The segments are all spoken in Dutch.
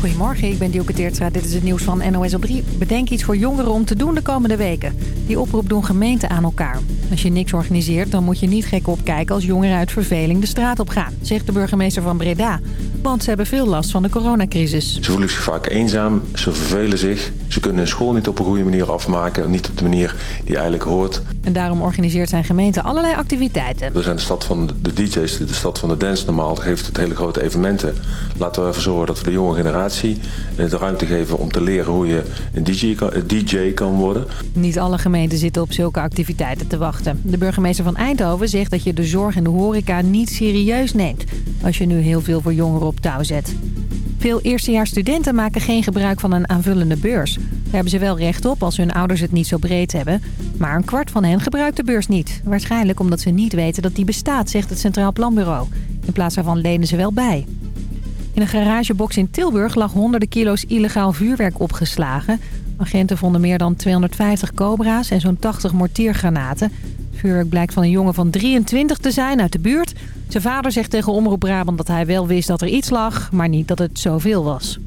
Goedemorgen, ik ben Dielke Teertstra. Dit is het nieuws van NOS op 3. Bedenk iets voor jongeren om te doen de komende weken. Die oproep doen gemeenten aan elkaar. Als je niks organiseert, dan moet je niet gek opkijken als jongeren uit verveling de straat op gaan, zegt de burgemeester van Breda. Want ze hebben veel last van de coronacrisis. Ze voelen zich vaak eenzaam, ze vervelen zich. Ze kunnen hun school niet op een goede manier afmaken. Niet op de manier die eigenlijk hoort. En daarom organiseert zijn gemeente allerlei activiteiten. We zijn de stad van de DJ's, de stad van de dance. Normaal geeft het hele grote evenementen. Laten we ervoor zorgen dat we de jonge generatie de ruimte geven om te leren hoe je een DJ kan, een DJ kan worden. Niet alle gemeenten zitten op zulke activiteiten te wachten. De burgemeester van Eindhoven zegt dat je de zorg en de horeca niet serieus neemt. Als je nu heel veel voor jongeren op touw zet. Veel eerstejaarsstudenten maken geen gebruik van een aanvullende beurs. Daar hebben ze wel recht op als hun ouders het niet zo breed hebben. Maar een kwart van hen gebruikt de beurs niet. Waarschijnlijk omdat ze niet weten dat die bestaat, zegt het Centraal Planbureau. In plaats daarvan lenen ze wel bij. In een garagebox in Tilburg lag honderden kilo's illegaal vuurwerk opgeslagen. Agenten vonden meer dan 250 cobra's en zo'n 80 mortiergranaten. Het vuurwerk blijkt van een jongen van 23 te zijn uit de buurt. Zijn vader zegt tegen Omroep Brabant dat hij wel wist dat er iets lag, maar niet dat het zoveel was.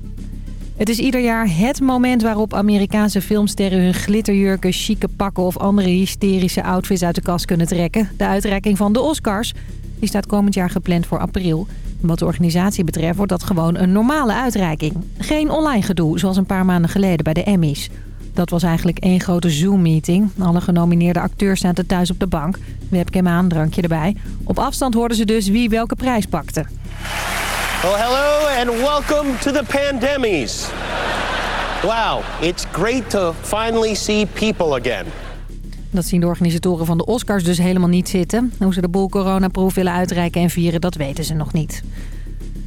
Het is ieder jaar het moment waarop Amerikaanse filmsterren hun glitterjurken, chique pakken of andere hysterische outfits uit de kast kunnen trekken. De uitreiking van de Oscars die staat komend jaar gepland voor april. Wat de organisatie betreft wordt dat gewoon een normale uitreiking. Geen online gedoe, zoals een paar maanden geleden bij de Emmys. Dat was eigenlijk één grote Zoom-meeting. Alle genomineerde acteurs zaten thuis op de bank. Webcam aan, drankje erbij. Op afstand hoorden ze dus wie welke prijs pakte. Well, hello and welcome to the pandemies. Wow, it's great to finally see people again. Dat zien de organisatoren van de Oscars dus helemaal niet zitten. Hoe ze de boel coronaproof willen uitreiken en vieren, dat weten ze nog niet.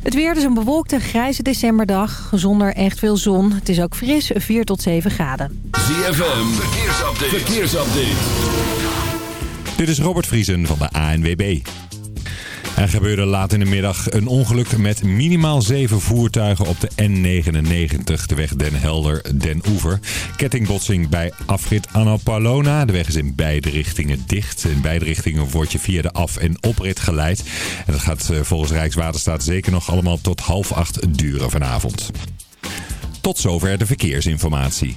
Het weer is een bewolkte, grijze decemberdag. Zonder echt veel zon. Het is ook fris, 4 tot 7 graden. ZFM, verkeersupdate. verkeersupdate. Dit is Robert Vriesen van de ANWB. Er gebeurde laat in de middag een ongeluk met minimaal zeven voertuigen op de N99, de weg Den Helder-Den Oever. Kettingbotsing bij afrit Annapolona. De weg is in beide richtingen dicht. In beide richtingen word je via de af- en oprit geleid. En dat gaat eh, volgens Rijkswaterstaat zeker nog allemaal tot half acht duren vanavond. Tot zover de verkeersinformatie.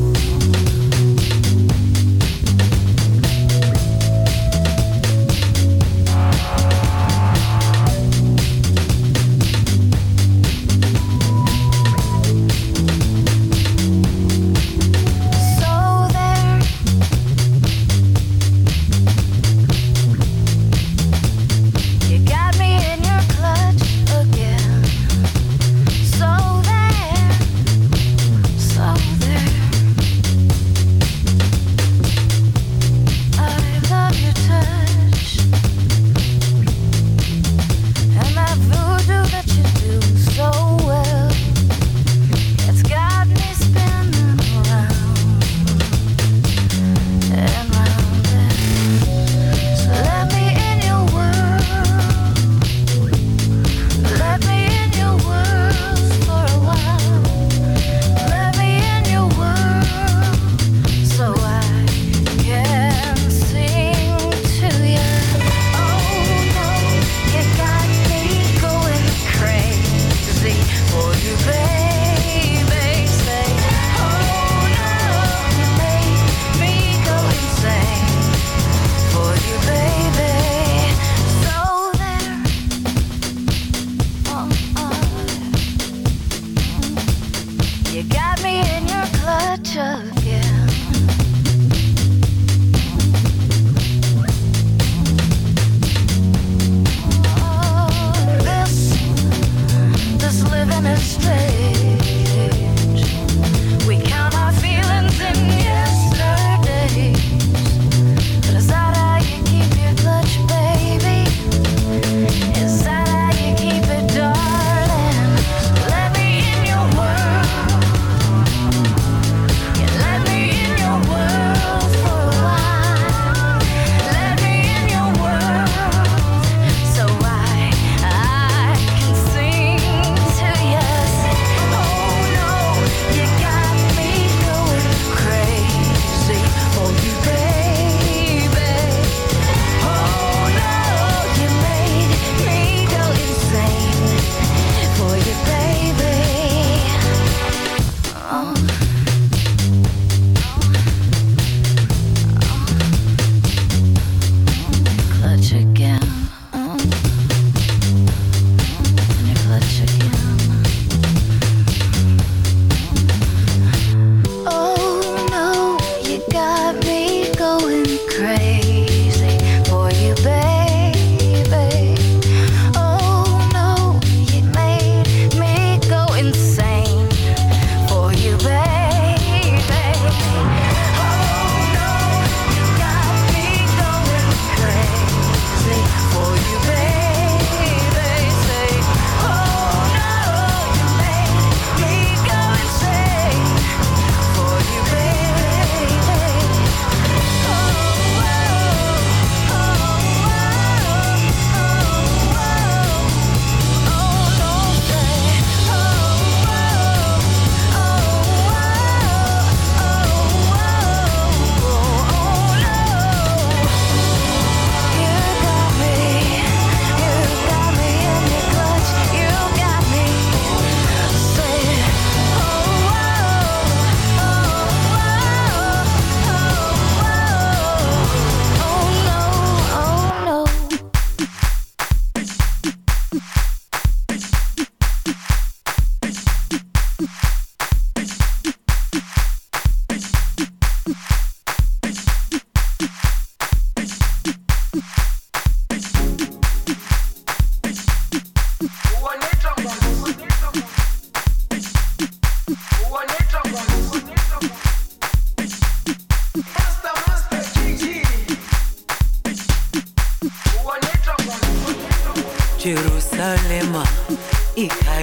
alleen. Ik ga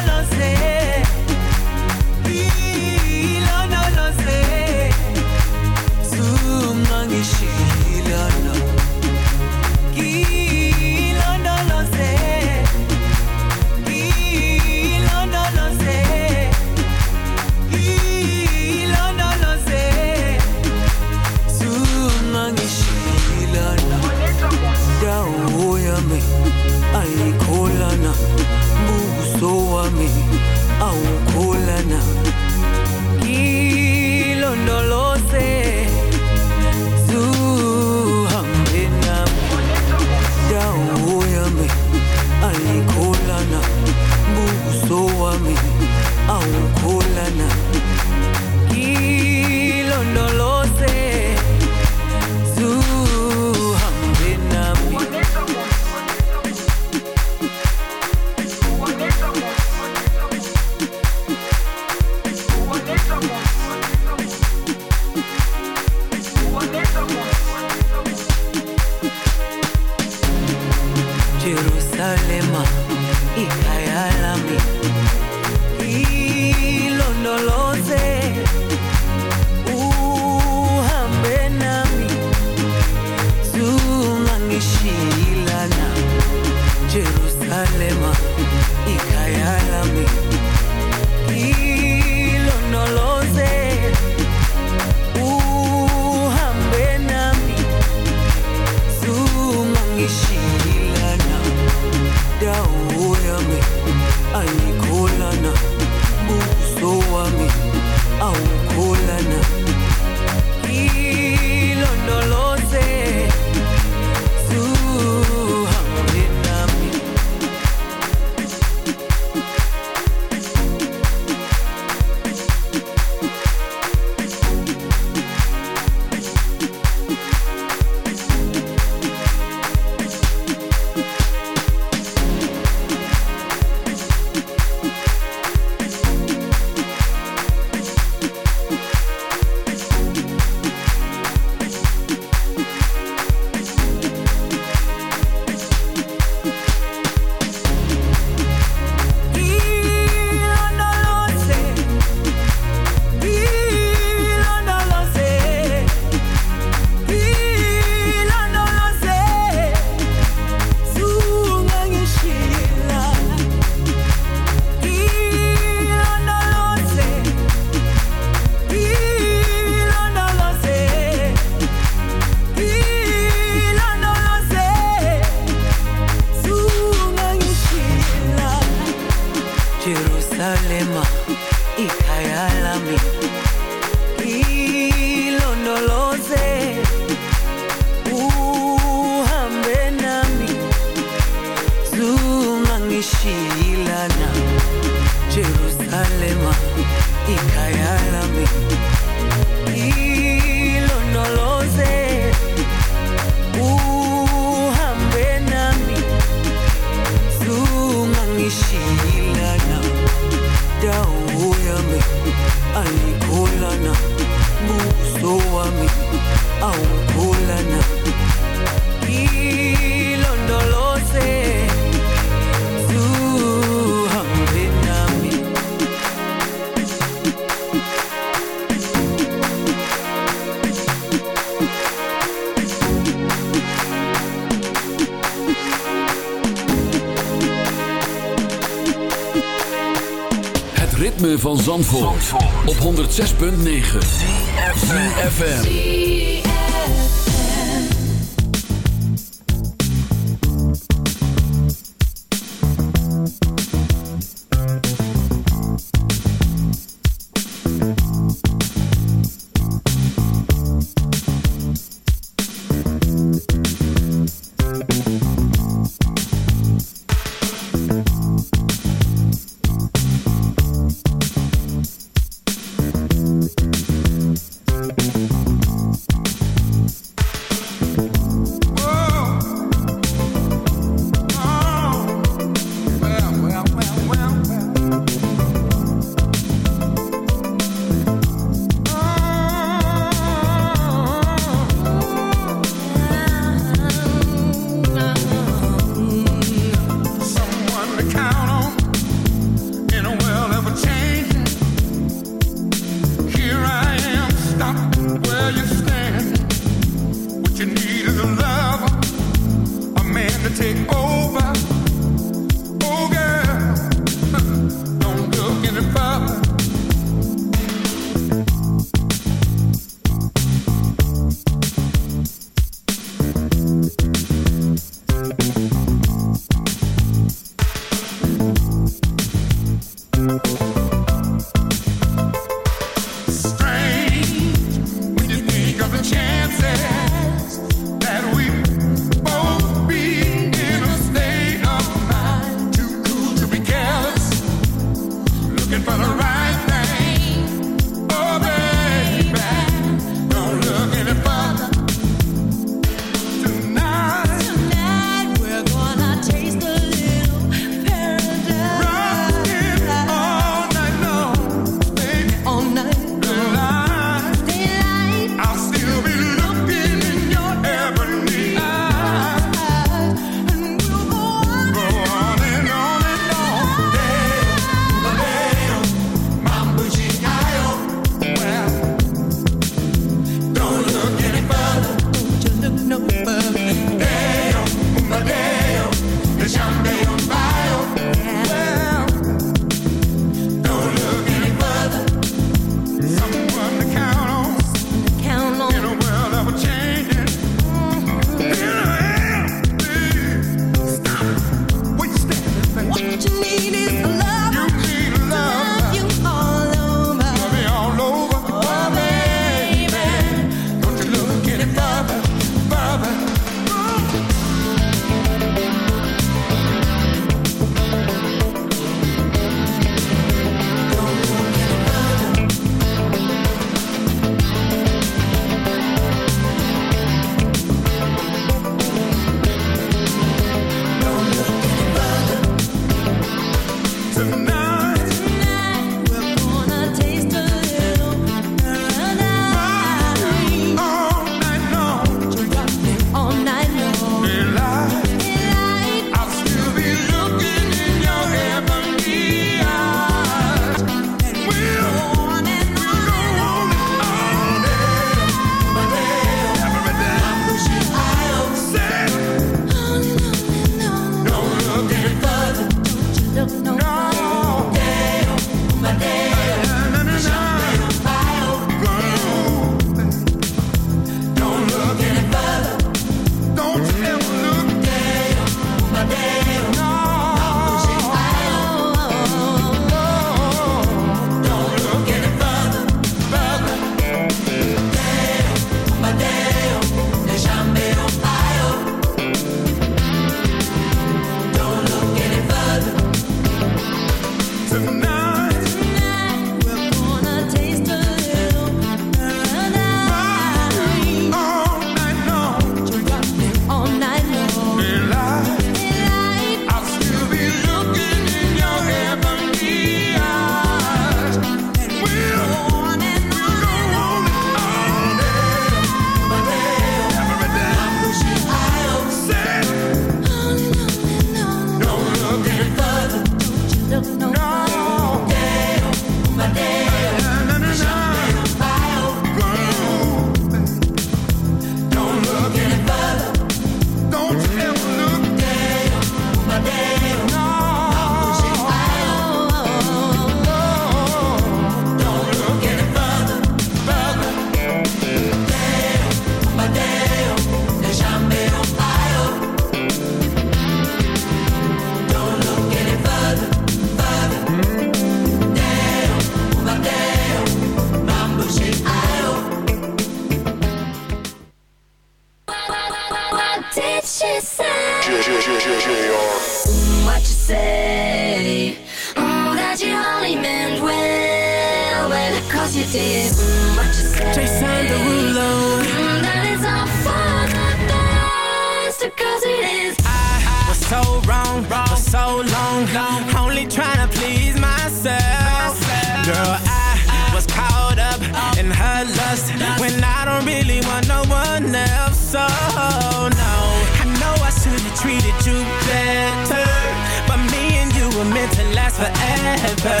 forever.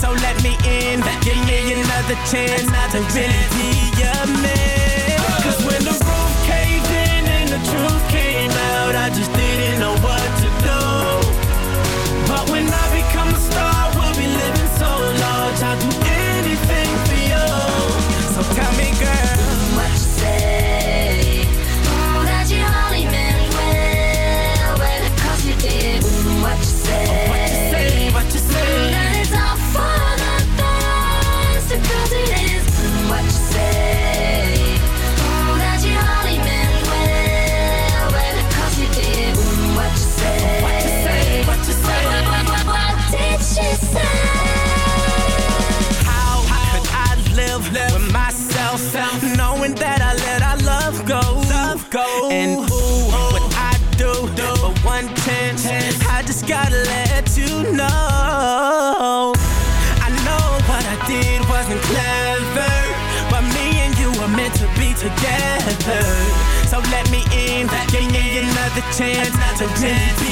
So let me in, give me another chance to really be a man. chance. a so chance.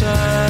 sun.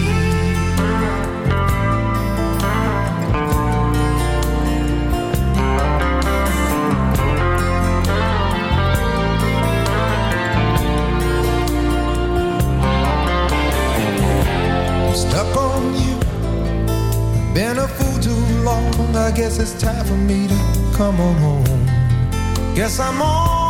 It's time for me to come on home. Guess I'm on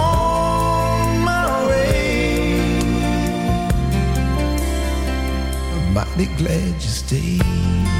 on my way. I'm mighty glad you stayed.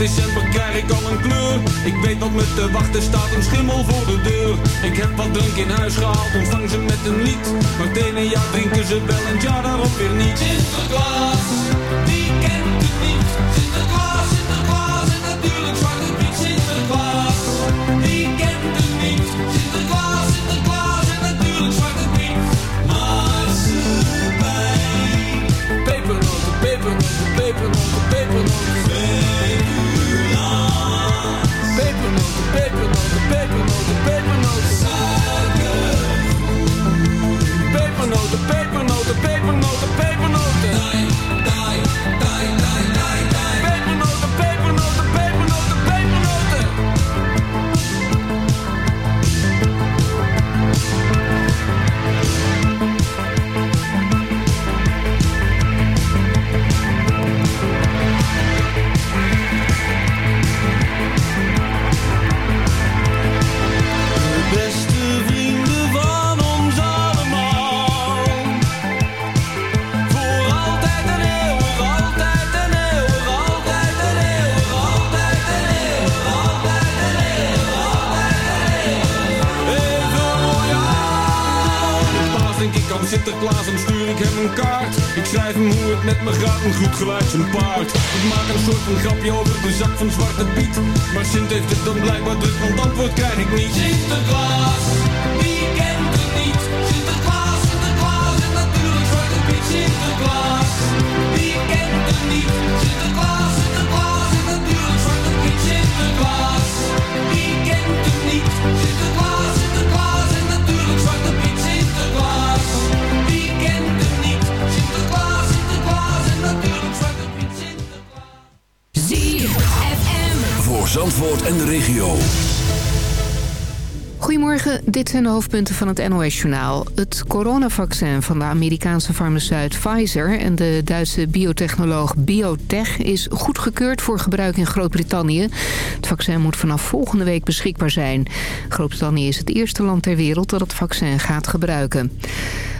december krijg ik al een kleur. Ik weet dat me te wachten staat een schimmel voor de deur. Ik heb wat drank in huis gehaald, ontvang ze met een lied. Maar het ene jaar drinken ze wel en jaar daarop weer niet. Sinterklaas, wie kent het niet? Sinterklaas, Sinterklaas en natuurlijk Zwarte Piet. Sinterklaas, wie kent het niet? Sinterklaas zijn paard. Ik maak een soort van grapje over de zak van Zwarte Piet. Maar Sint heeft het dan blijkbaar dit zijn de hoofdpunten van het NOS-journaal. Het coronavaccin van de Amerikaanse farmaceut Pfizer... en de Duitse biotechnoloog Biotech is goedgekeurd voor gebruik in Groot-Brittannië. Het vaccin moet vanaf volgende week beschikbaar zijn. Groot-Brittannië is het eerste land ter wereld dat het vaccin gaat gebruiken.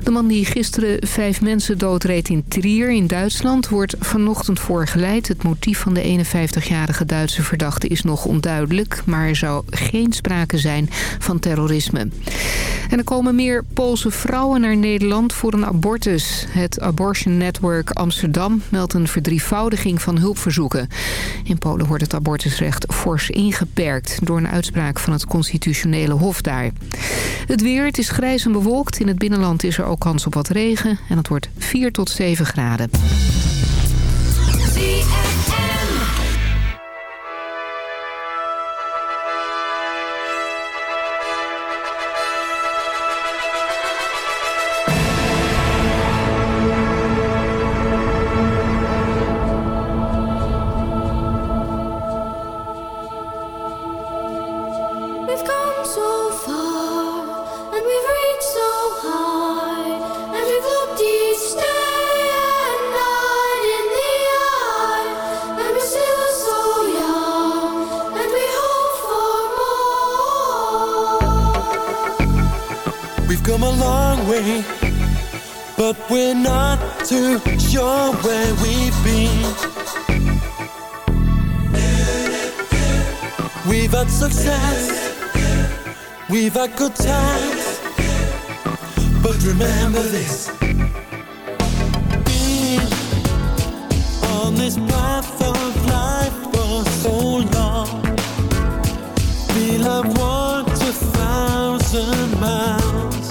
De man die gisteren vijf mensen doodreed in Trier in Duitsland... wordt vanochtend voorgeleid. Het motief van de 51-jarige Duitse verdachte is nog onduidelijk... maar er zou geen sprake zijn van terrorisme. En er komen meer Poolse vrouwen naar Nederland voor een abortus. Het Abortion Network Amsterdam meldt een verdrievoudiging van hulpverzoeken. In Polen wordt het abortusrecht fors ingeperkt... door een uitspraak van het constitutionele hof daar. Het weer, het is grijs en bewolkt. In het binnenland is er ook kans op wat regen. En het wordt 4 tot 7 graden. Not show where we've been. We've had success, we've had good times, but remember this. Being on this path of life for so long, we'll have walked a thousand miles.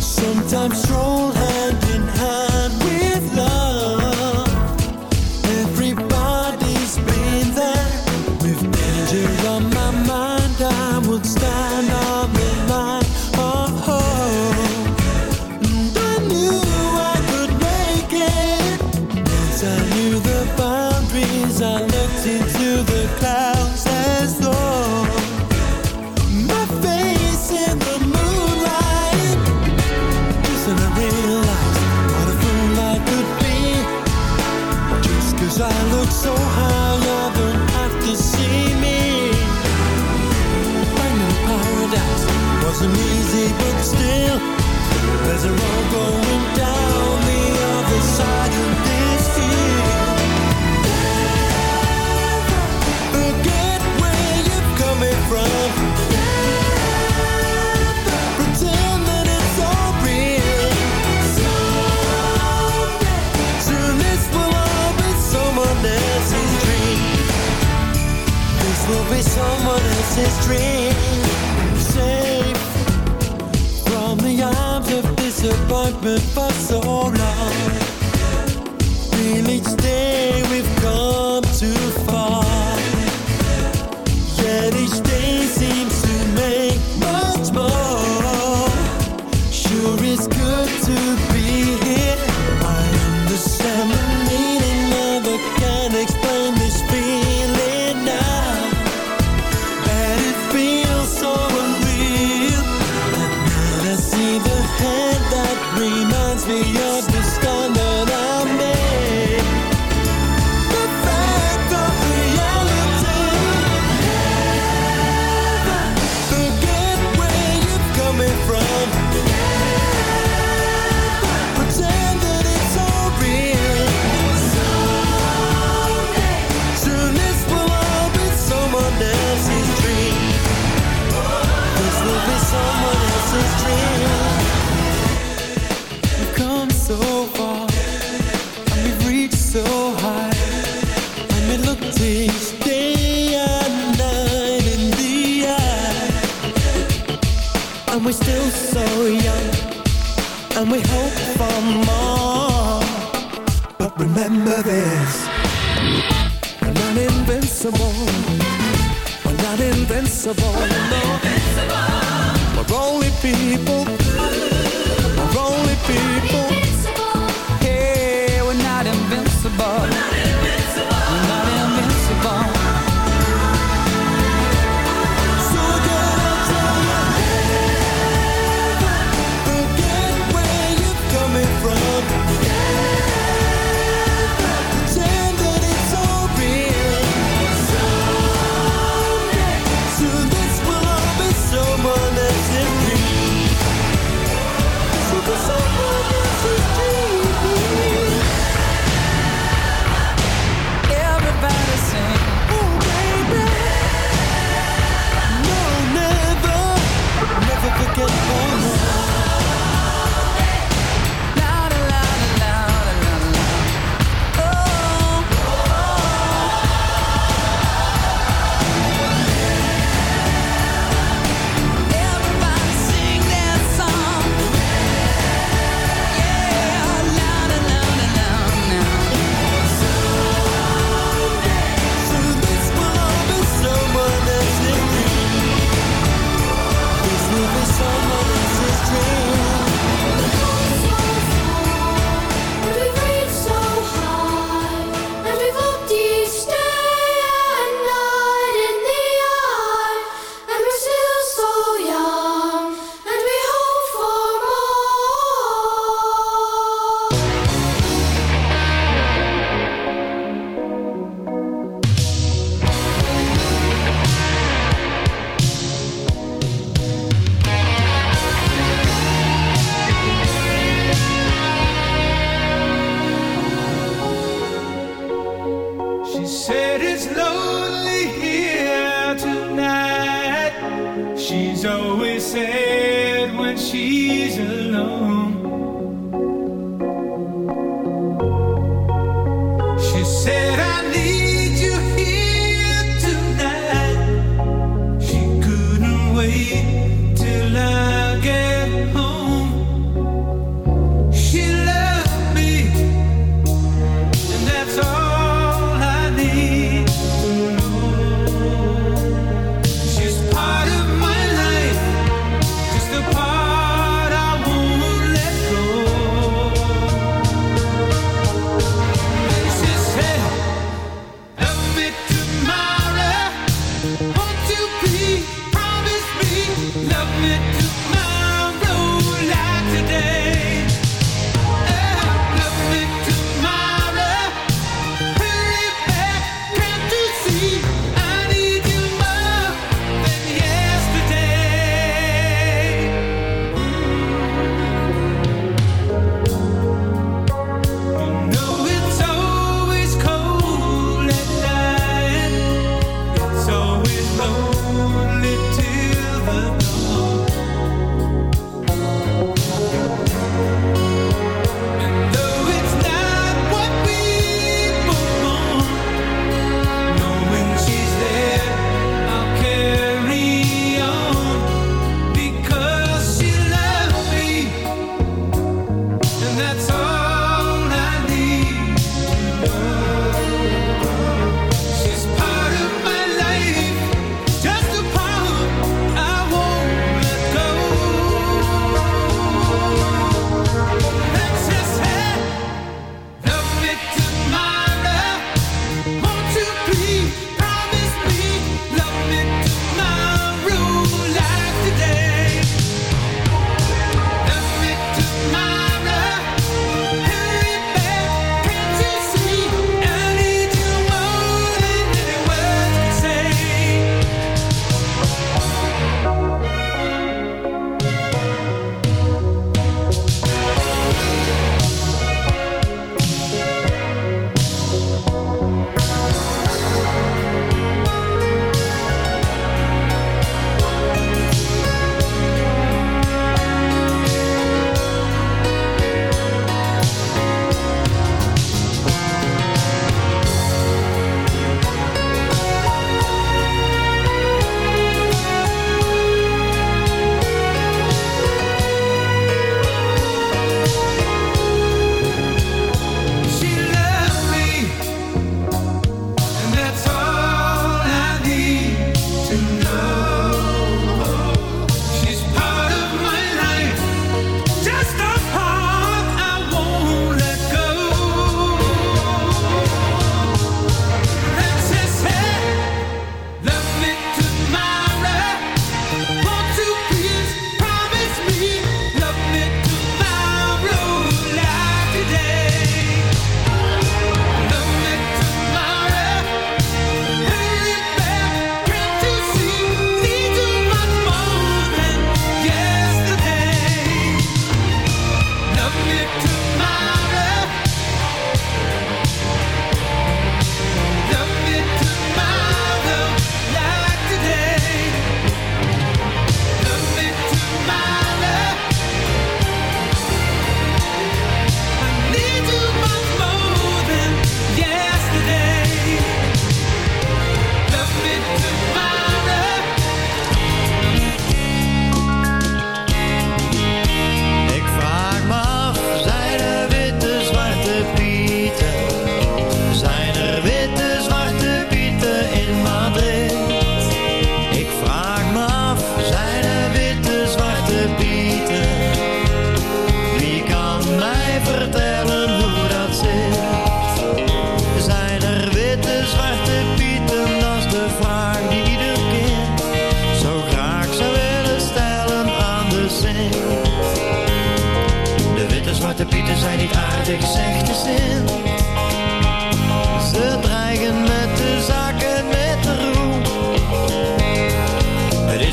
Sometimes stroll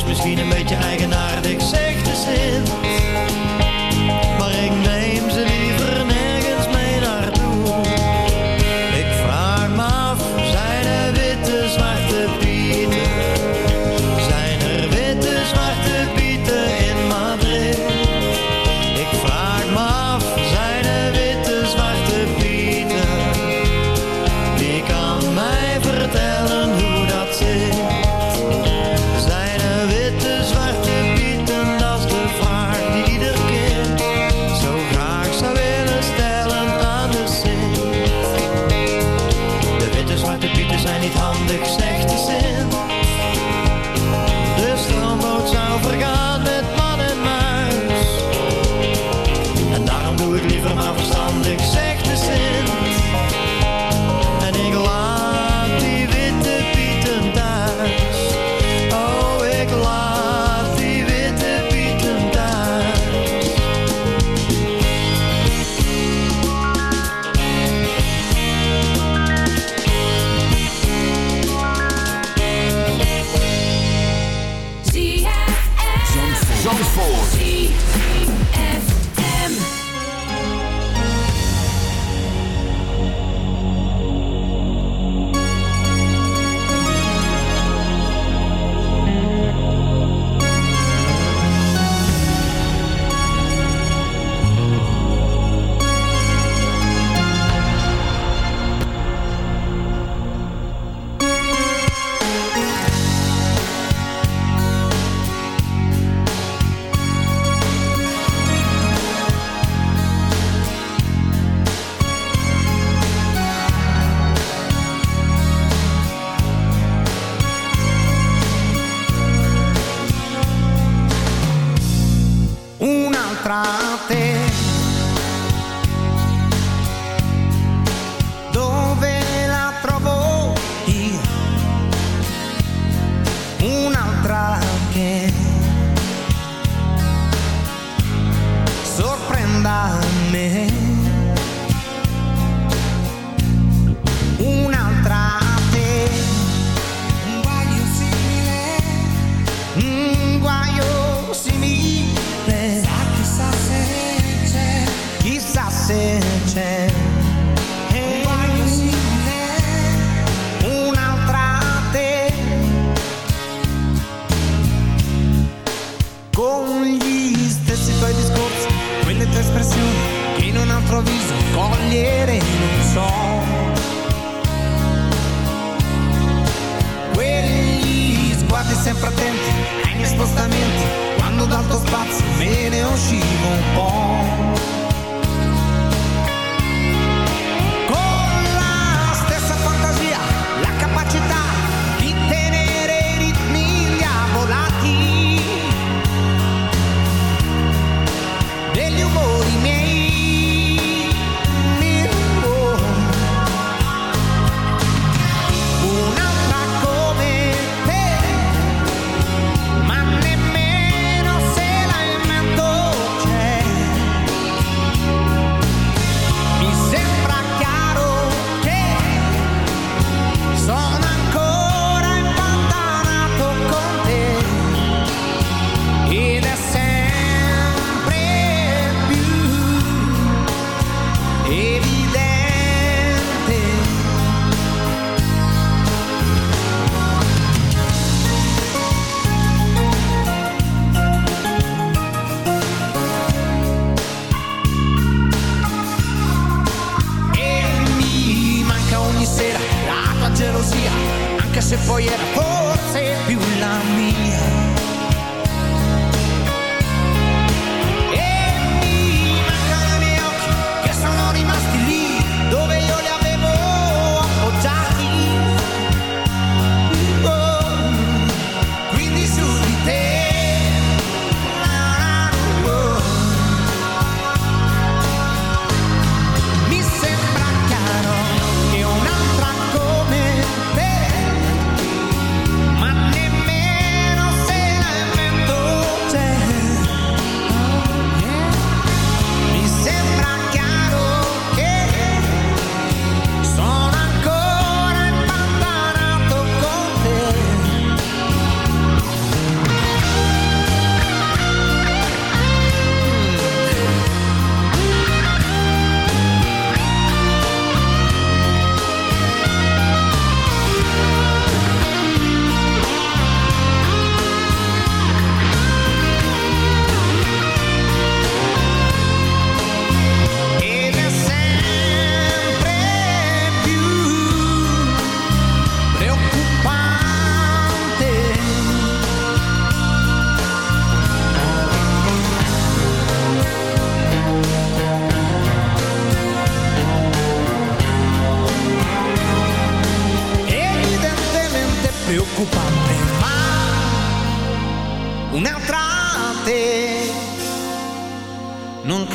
misschien een beetje eigen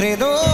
credo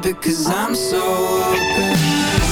because I'm so open.